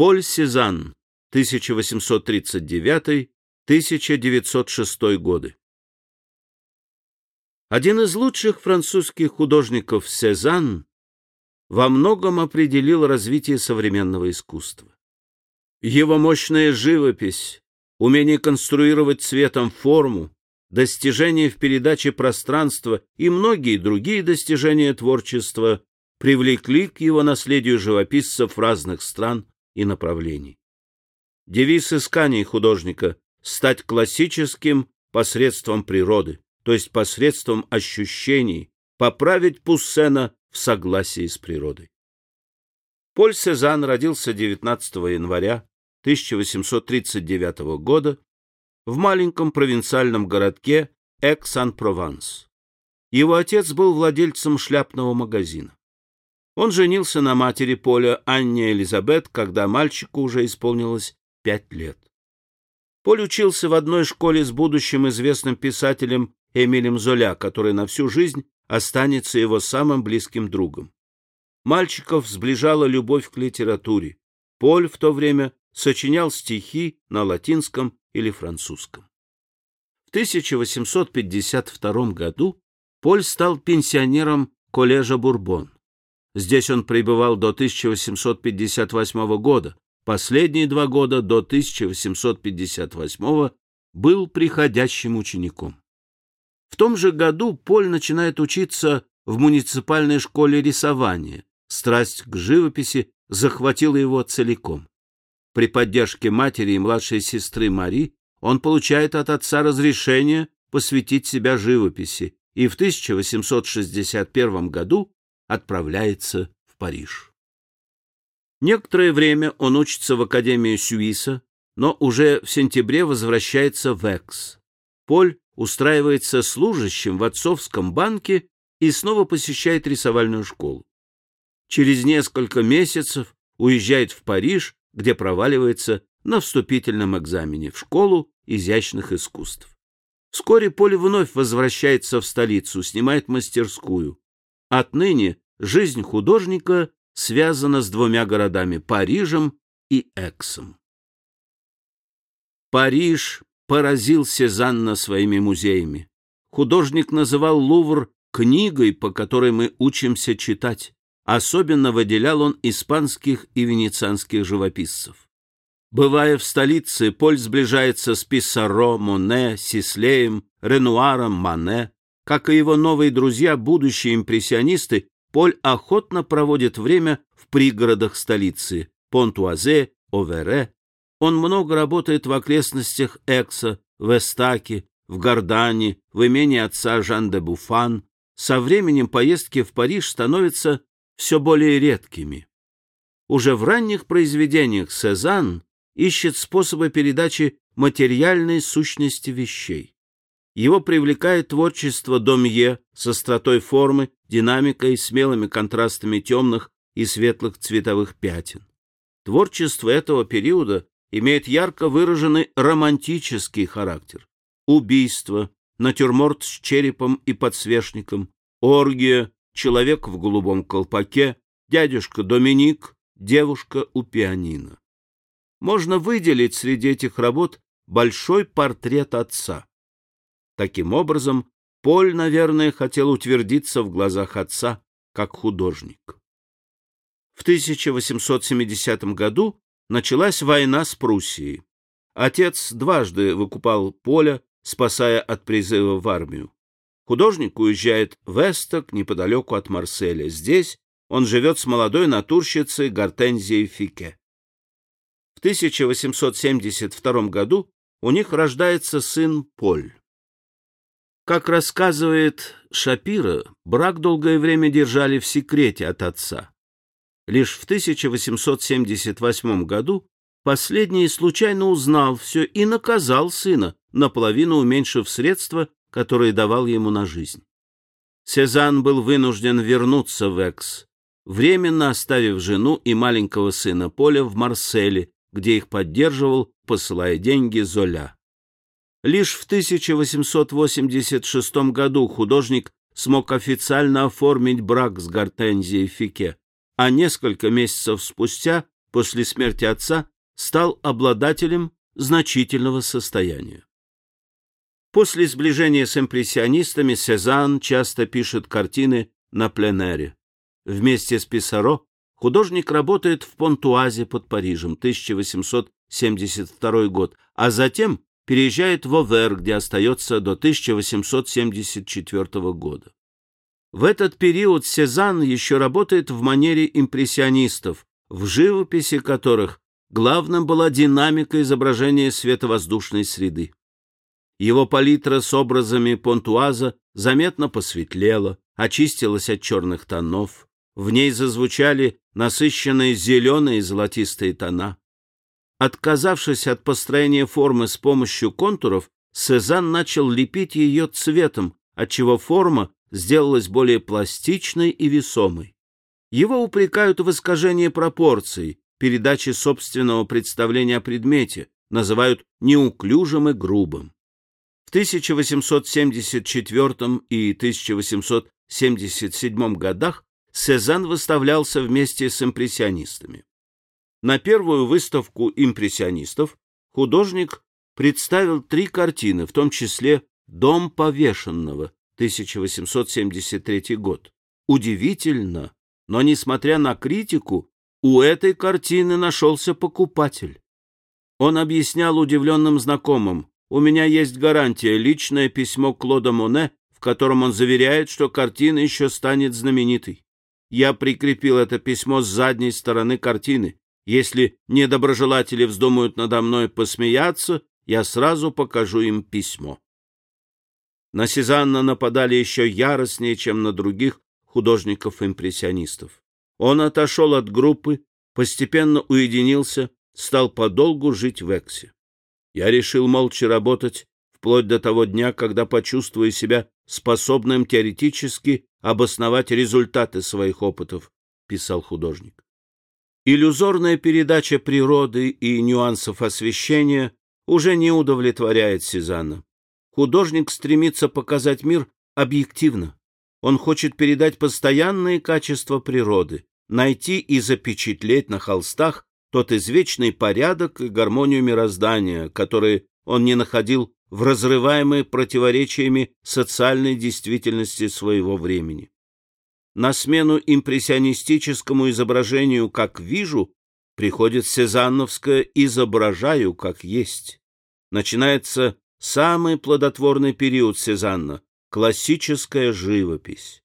Поль Сезанн, 1839-1906 годы. Один из лучших французских художников Сезанн во многом определил развитие современного искусства. Его мощная живопись, умение конструировать цветом форму, достижения в передаче пространства и многие другие достижения творчества привлекли к его наследию живописцев разных стран и направлений. Девиз исканий художника — стать классическим посредством природы, то есть посредством ощущений, поправить Пуссена в согласии с природой. Поль Сезанн родился 19 января 1839 года в маленьком провинциальном городке Экс-Ан-Прованс. Его отец был владельцем шляпного магазина. Он женился на матери Поля Анне Элизабет, когда мальчику уже исполнилось пять лет. Поль учился в одной школе с будущим известным писателем Эмилем Золя, который на всю жизнь останется его самым близким другом. Мальчиков сближала любовь к литературе. Поль в то время сочинял стихи на латинском или французском. В 1852 году Поль стал пенсионером коллежа Бурбон. Здесь он пребывал до 1858 года. Последние два года до 1858 был приходящим учеником. В том же году Поль начинает учиться в муниципальной школе рисования. Страсть к живописи захватила его целиком. При поддержке матери и младшей сестры Мари он получает от отца разрешение посвятить себя живописи и в 1861 году отправляется в Париж. Некоторое время он учится в Академии Сюиса, но уже в сентябре возвращается в Экс. Поль устраивается служащим в отцовском банке и снова посещает рисовальную школу. Через несколько месяцев уезжает в Париж где проваливается на вступительном экзамене в школу изящных искусств. Вскоре Поле вновь возвращается в столицу, снимает мастерскую. Отныне жизнь художника связана с двумя городами — Парижем и Эксом. Париж поразил Сезанна своими музеями. Художник называл Лувр книгой, по которой мы учимся читать. Особенно выделял он испанских и венецианских живописцев. Бывая в столице, Поль сближается с Писсаро, Моне, Сислеем, Ренуаром, Мане. Как и его новые друзья, будущие импрессионисты, Поль охотно проводит время в пригородах столицы – Понтуазе, Овере. Он много работает в окрестностях Экса, в Эстаке, в Гордане, в имении отца Жан де Буфан. Со временем поездки в Париж становятся все более редкими. Уже в ранних произведениях Сезанн ищет способы передачи материальной сущности вещей. Его привлекает творчество Домье с остротой формы, динамикой, смелыми контрастами темных и светлых цветовых пятен. Творчество этого периода имеет ярко выраженный романтический характер. Убийство, натюрморт с черепом и подсвечником, оргия, человек в голубом колпаке, дядюшка Доминик, девушка у пианино. Можно выделить среди этих работ большой портрет отца. Таким образом, Поль, наверное, хотел утвердиться в глазах отца как художник. В 1870 году началась война с Пруссией. Отец дважды выкупал Поля, спасая от призыва в армию. Художник уезжает в Эсток, неподалеку от Марселя. Здесь он живет с молодой натурщицей Гортензией Фике. В 1872 году у них рождается сын Поль. Как рассказывает Шапира, брак долгое время держали в секрете от отца. Лишь в 1878 году последний случайно узнал все и наказал сына, наполовину уменьшив средства, которые давал ему на жизнь. Сезанн был вынужден вернуться в Экс, временно оставив жену и маленького сына Поля в Марселе, где их поддерживал, посылая деньги Золя. Лишь в 1886 году художник смог официально оформить брак с Гортензией Фике, а несколько месяцев спустя после смерти отца стал обладателем значительного состояния. После сближения с импрессионистами Сезанн часто пишет картины на пленэре. Вместе с Писаро художник работает в Понтуазе под Парижем 1872 год, а затем переезжает в Овер, где остается до 1874 года. В этот период Сезанн еще работает в манере импрессионистов, в живописи которых главным была динамика изображения световоздушной среды. Его палитра с образами Понтуаза заметно посветлела, очистилась от черных тонов. В ней зазвучали насыщенные зеленые и золотистые тона. Отказавшись от построения формы с помощью контуров, Сезанн начал лепить ее цветом, отчего форма сделалась более пластичной и весомой. Его упрекают в искажении пропорций, передаче собственного представления о предмете, называют неуклюжим и грубым. В 1874 и 1877 годах Сезанн выставлялся вместе с импрессионистами. На первую выставку импрессионистов художник представил три картины, в том числе «Дом повешенного» 1873 год. Удивительно, но, несмотря на критику, у этой картины нашелся покупатель. Он объяснял удивленным знакомым, у меня есть гарантия, личное письмо Клода Моне, в котором он заверяет, что картина еще станет знаменитой. Я прикрепил это письмо с задней стороны картины. Если недоброжелатели вздумают надо мной посмеяться, я сразу покажу им письмо. На Сезанна нападали еще яростнее, чем на других художников-импрессионистов. Он отошел от группы, постепенно уединился, стал подолгу жить в Эксе. Я решил молча работать вплоть до того дня, когда почувствую себя способным теоретически обосновать результаты своих опытов, писал художник. Иллюзорная передача природы и нюансов освещения уже не удовлетворяет Сезанна. Художник стремится показать мир объективно. Он хочет передать постоянные качества природы, найти и запечатлеть на холстах тот извечный порядок и гармонию мироздания, которые он не находил в разрываемой противоречиями социальной действительности своего времени. На смену импрессионистическому изображению «как вижу» приходит сезанновское «изображаю, как есть». Начинается самый плодотворный период Сезанна — классическая живопись.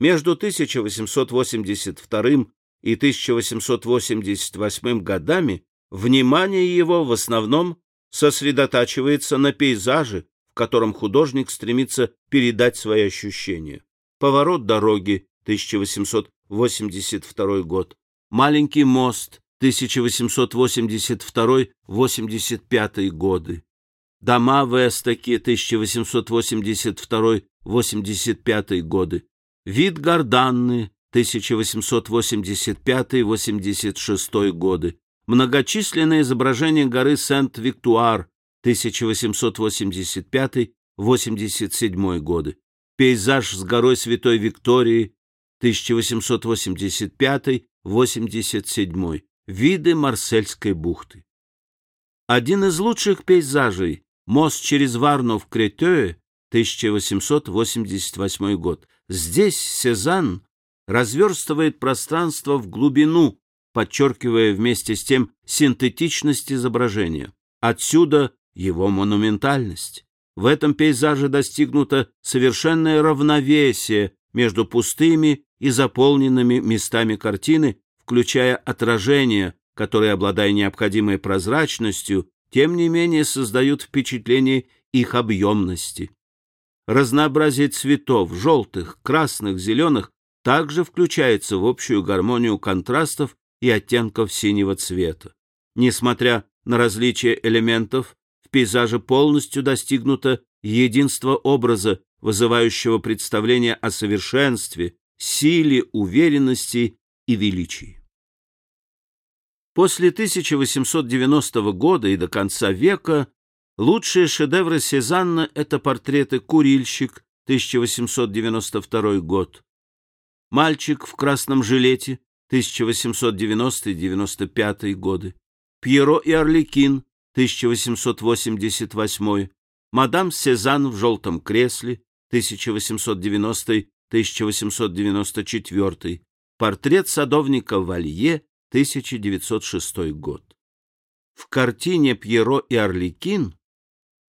Между 1882 и 1888 годами внимание его в основном сосредотачивается на пейзаже, в котором художник стремится передать свои ощущения. Поворот дороги, 1882 год. Маленький мост, 1882-85 годы. Дома в Эстоке, 1882-85 годы. Вид Горданны, 1885-86 годы, многочисленные изображения горы Сент-Виктуар 1885-87 годы, пейзаж с горой Святой Виктории 1885-87, виды Марсельской бухты. Один из лучших пейзажей – мост через Варну в Кретёе 1888 год. Здесь Сезанн разверстывает пространство в глубину, подчеркивая вместе с тем синтетичность изображения. Отсюда его монументальность. В этом пейзаже достигнуто совершенное равновесие между пустыми и заполненными местами картины, включая отражения, которые, обладая необходимой прозрачностью, тем не менее создают впечатление их объемности. Разнообразие цветов, желтых, красных, зеленых, также включается в общую гармонию контрастов и оттенков синего цвета. Несмотря на различие элементов, в пейзаже полностью достигнуто единство образа, вызывающего представление о совершенстве, силе, уверенности и величии. После 1890 года и до конца века лучшие шедевры Сезанна — это портреты «Курильщик» 1892 год, Мальчик в красном жилете 1890-95 годы, Пьеро и Орликин, 1888, Мадам Сезанн в желтом кресле, 1890-1894, портрет садовника Валье, 1906 год. В картине «Пьеро и Орликин»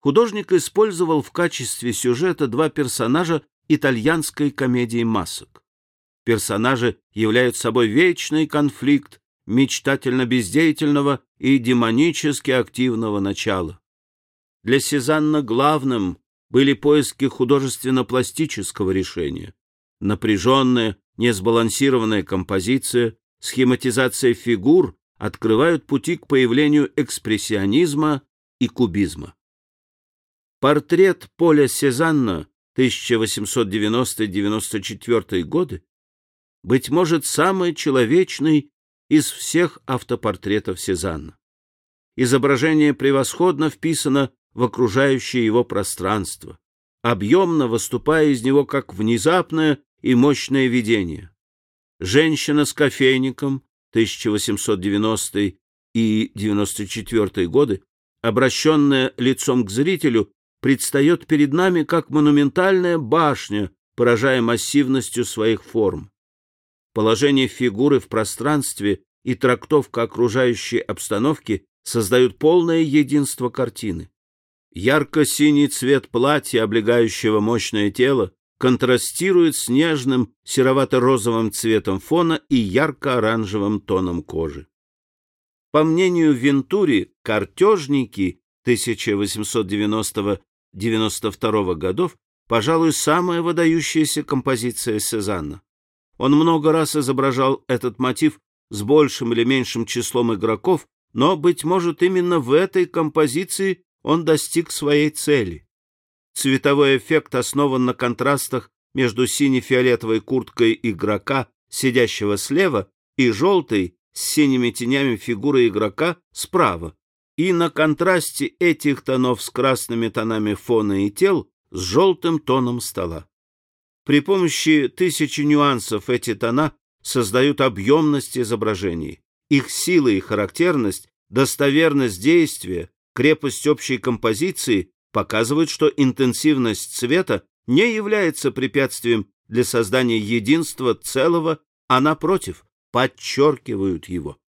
художник использовал в качестве сюжета два персонажа итальянской комедии масок. Персонажи являют собой вечный конфликт мечтательно-бездеятельного и демонически активного начала. Для Сезанна главным были поиски художественно-пластического решения. Напряженная, несбалансированная композиция, схематизация фигур открывают пути к появлению экспрессионизма и кубизма. Портрет Поля Сезанна 1890-94 годы быть может самый человечный из всех автопортретов Сезанна. Изображение превосходно вписано в окружающее его пространство, объемно выступая из него как внезапное и мощное видение. Женщина с кофейником 1890 и 94 годы, обращенная лицом к зрителю, предстает перед нами как монументальная башня, поражая массивностью своих форм. Положение фигуры в пространстве и трактовка окружающей обстановки создают полное единство картины. Ярко-синий цвет платья, облегающего мощное тело, контрастирует с нежным серовато-розовым цветом фона и ярко-оранжевым тоном кожи. По мнению Вентури, картежники 1890-92 годов, пожалуй, самая выдающаяся композиция Сезанна. Он много раз изображал этот мотив с большим или меньшим числом игроков, но, быть может, именно в этой композиции он достиг своей цели. Цветовой эффект основан на контрастах между сине-фиолетовой курткой игрока, сидящего слева, и желтой с синими тенями фигуры игрока справа, и на контрасте этих тонов с красными тонами фона и тел с желтым тоном стола. При помощи тысячи нюансов эти тона создают объемность изображений. Их сила и характерность, достоверность действия, крепость общей композиции показывают, что интенсивность цвета не является препятствием для создания единства целого, а напротив, подчеркивают его.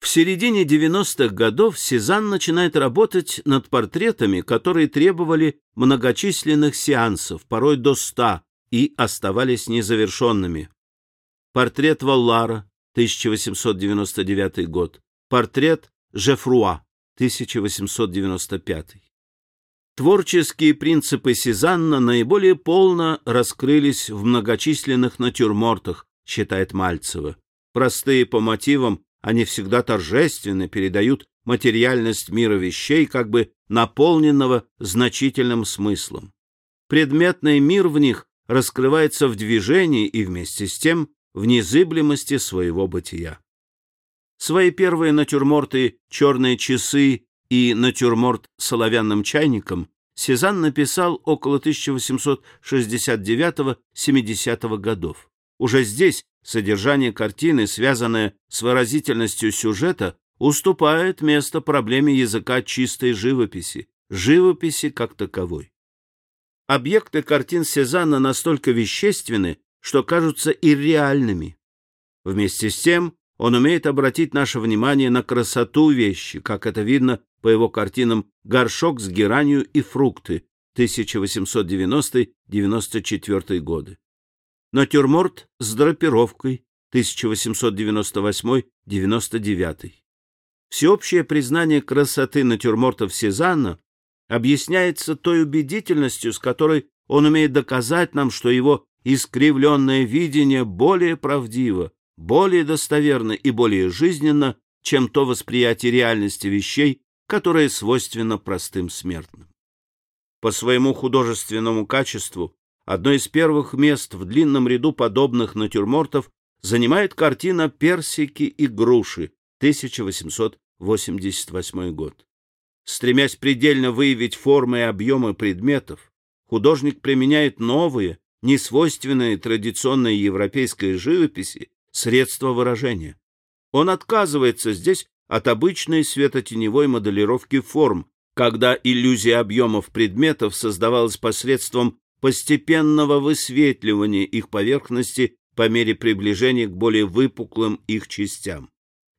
В середине 90-х годов Сезанн начинает работать над портретами, которые требовали многочисленных сеансов, порой до ста, и оставались незавершенными. Портрет Валлара, 1899 год. Портрет Жефруа, 1895. Творческие принципы Сезанна наиболее полно раскрылись в многочисленных натюрмортах, считает Мальцева. Простые по мотивам, они всегда торжественно передают материальность мира вещей, как бы наполненного значительным смыслом. Предметный мир в них раскрывается в движении и вместе с тем в незыблемости своего бытия. Свои первые натюрморты «Черные часы» и натюрморт «Соловянным чайником» Сезанн написал около 1869-70 годов. Уже здесь содержание картины, связанное с выразительностью сюжета, уступает место проблеме языка чистой живописи, живописи как таковой. Объекты картин Сезанна настолько вещественны, что кажутся ирреальными. Вместе с тем он умеет обратить наше внимание на красоту вещи, как это видно по его картинам «Горшок с геранью и фрукты» 1890-94 годы. Натюрморт с драпировкой 1898-99. Всеобщее признание красоты натюрмортов Сезанна объясняется той убедительностью, с которой он умеет доказать нам, что его искривленное видение более правдиво, более достоверно и более жизненно, чем то восприятие реальности вещей, которое свойственно простым смертным. По своему художественному качеству одно из первых мест в длинном ряду подобных натюрмортов занимает картина «Персики и груши» 1888 год. Стремясь предельно выявить формы и объемы предметов, художник применяет новые, несвойственное традиционной европейской живописи, средство выражения. Он отказывается здесь от обычной светотеневой моделировки форм, когда иллюзия объемов предметов создавалась посредством постепенного высветливания их поверхности по мере приближения к более выпуклым их частям.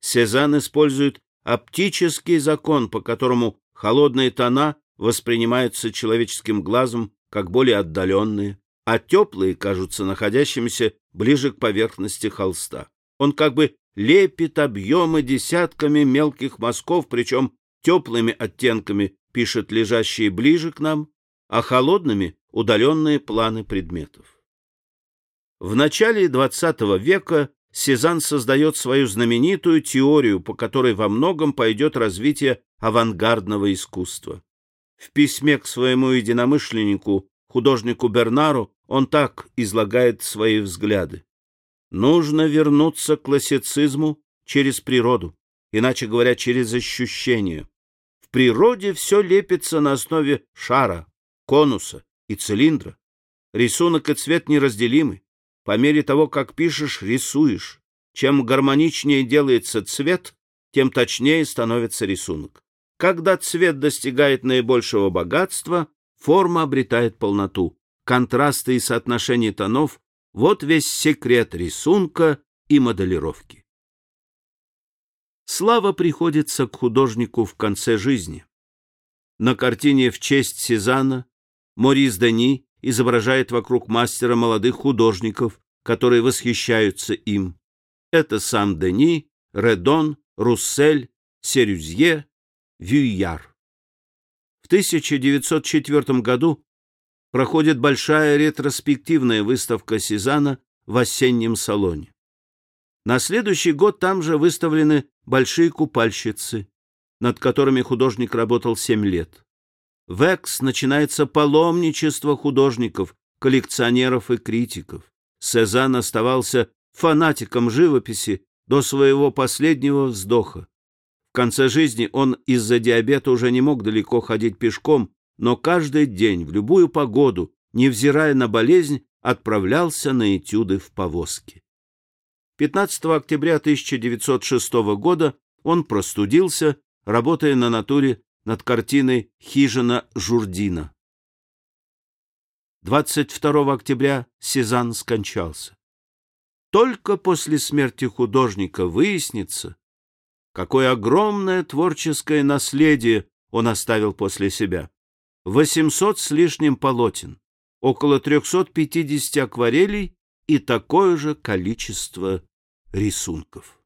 Сезанн использует оптический закон, по которому холодные тона воспринимаются человеческим глазом как более отдаленные, а теплые кажутся находящимися ближе к поверхности холста. Он как бы лепит объемы десятками мелких мазков, причем теплыми оттенками пишет лежащие ближе к нам, а холодными — удаленные планы предметов. В начале XX века Сезанн создает свою знаменитую теорию, по которой во многом пойдет развитие авангардного искусства. В письме к своему единомышленнику, художнику Бернару, он так излагает свои взгляды. Нужно вернуться к классицизму через природу, иначе говоря, через ощущение. В природе все лепится на основе шара, конуса и цилиндра. Рисунок и цвет неразделимы. По мере того, как пишешь, рисуешь. Чем гармоничнее делается цвет, тем точнее становится рисунок. Когда цвет достигает наибольшего богатства, форма обретает полноту. Контрасты и соотношение тонов вот весь секрет рисунка и моделировки. Слава приходится к художнику в конце жизни. На картине в честь Сезанна Морис Дани изображает вокруг мастера молодых художников, которые восхищаются им. Это сам Дени, Редон, Руссель, Серюзье, Вюйяр. В 1904 году проходит большая ретроспективная выставка Сезана в осеннем салоне. На следующий год там же выставлены большие купальщицы, над которыми художник работал семь лет. В Экс начинается паломничество художников, коллекционеров и критиков. Сезанн оставался фанатиком живописи до своего последнего вздоха. В конце жизни он из-за диабета уже не мог далеко ходить пешком но каждый день, в любую погоду, невзирая на болезнь, отправлялся на этюды в повозке. 15 октября 1906 года он простудился, работая на натуре над картиной «Хижина Журдина». 22 октября Сезанн скончался. Только после смерти художника выяснится, какое огромное творческое наследие он оставил после себя. 800 с лишним полотен, около 350 акварелей и такое же количество рисунков.